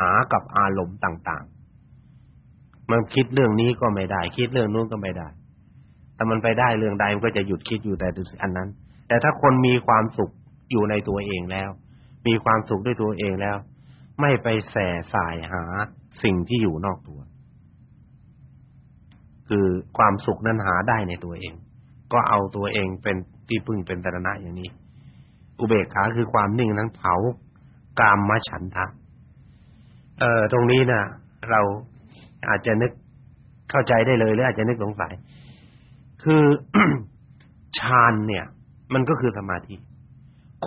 หากับอารมณ์ต่างๆ มันคิดเรื่องนี้ก็ไม่ได้ คิดเรื่องนู้นก็ไม่ได้ แต่มันไปได้เรื่องใดมันก็จะหยุดคิดอยู่แต่อันนั้น แต่ถ้าคนมีความสุขอยู่ในตัวเองแล้ว มีความสุขด้วยตัวเองแล้ว ไม่ไปแส่สายหาสิ่งที่อยู่นอกตัว คือความสุขนั้นหาได้ในตัวเอง ก็เอาตัวเองเป็นที่พึ่งเป็นตรณะอย่างนี้ อุเบกขาคือความนิ่งนั้นเผากามมฉันทะเอ่อตรงนี้นะเราอาจจะนึกเข้าใจได้เลยหรืออาจจะนึกสงสัย คือฌานเนี่ย มันก็คือสมาธิ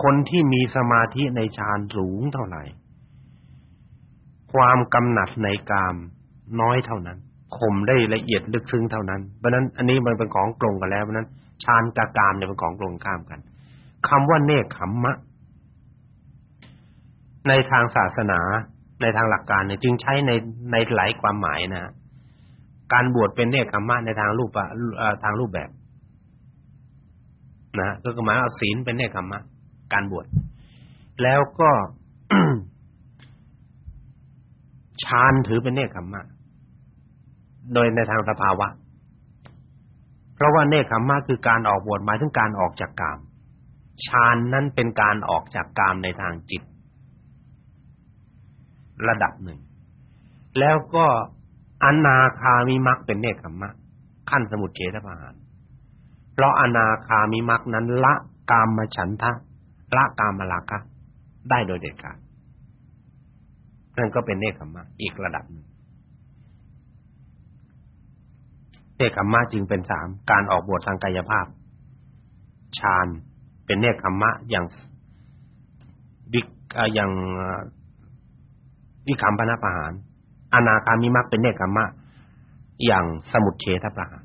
คนที่มีสมาธิในฌานสูงเท่าไหร่ ความกำหนัดในกามน้อยเท่านั้นข่มได้ละเอียดลึกซึ้งเท่านั้นเพราะนั้นอันนี้มันเป็นของตรงกันแล้วเพราะนั้นฌานกับกามเนี่ยเป็นของตรงข้ามกัน คำว่าเนคขมมะ ในทางศาสนาในทางหลักการเนี่ยจึงใช้ในในหลายความหมายนะการบวชเป็นเนคขมมะในทางรูปทางรูปแบบ นะก็หมายเอาศีลเป็นเนคขมมะ การบวชแล้วก็ฌานถือเป็นเนคขมมะ โดยในทางสภาวะ เพราะว่าเนคขมมะคือการออกบวชหมายถึงการออกจากกาม ฌานนั้นเป็นการออกจากกามในทางจิต ระดับหนึ่ง แล้วก็อนาคามิมักเป็นเนคขมมะขั้นสมุทเฉทประหารเพราะอนาคามิมักนั้นละกามฉันทะละกามราคะได้โดยเด็ดขาดนั่นก็เป็นเนคขมมะอีกระดับหนึ่งเนคขมมะจึงเป็นสามการออกบวชทางกายภาพฌาน เป็นเนคขมมะอย่างวิกอย่างวิคัมพนะประหารอนาคามิมักเป็นเนคขมมะอย่างสมุทเฉทประหาร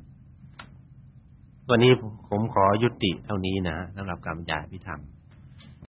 วันนี้ผมขอยุติเท่านี้นะสำหรับการบรรยายพิธรรม